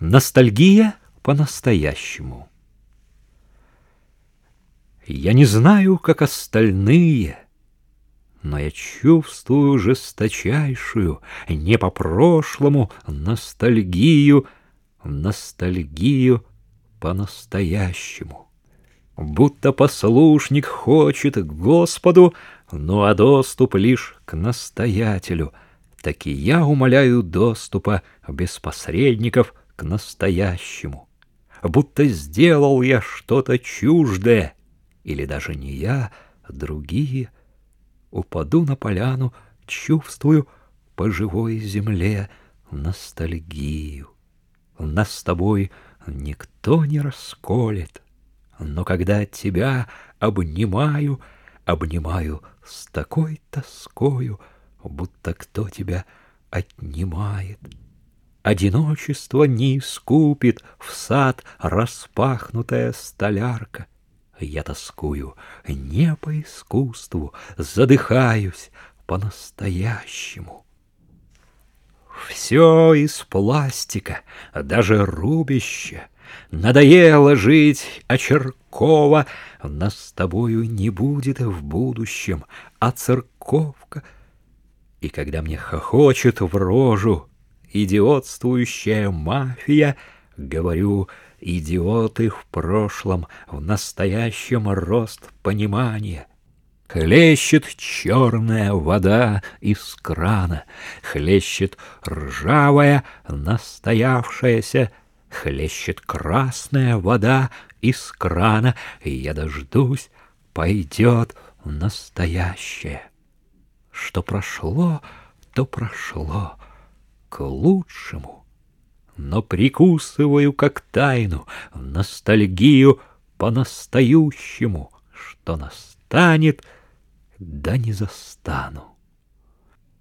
Ностальгия по-настоящему. Я не знаю, как остальные, но я чувствую жесточайшую, не по-прошлому, ностальгию, ностальгию по-настоящему. Будто послушник хочет к Господу, ну а доступ лишь к настоятелю. Так и я умоляю доступа без посредников к настоящему. Будто сделал я что-то чуждое, или даже не я, а другие. Упаду на поляну, чувствую по живой земле ностальгию. Нас с тобой никто не расколет, но когда тебя обнимаю, обнимаю с такой тоскою, будто кто тебя отнимает. Одиночество не искупит в сад распахнутая столярка. Я тоскую не по искусству, задыхаюсь по-настоящему. Все из пластика, даже рубище. Надоело жить, а Черкова нас с тобою не будет в будущем, а церковка. И когда мне хохочет в рожу идиотствующая мафия, говорю, идиоты в прошлом, в настоящем рост понимания. Хлещет черная вода из крана, Хлещет ржавая, настоявшаяся, Хлещет красная вода из крана, И я дождусь, пойдет настоящее. Что прошло, то прошло к лучшему, но прикусываю как тайну ностальгию по-настоящему, что настанет, да не застану.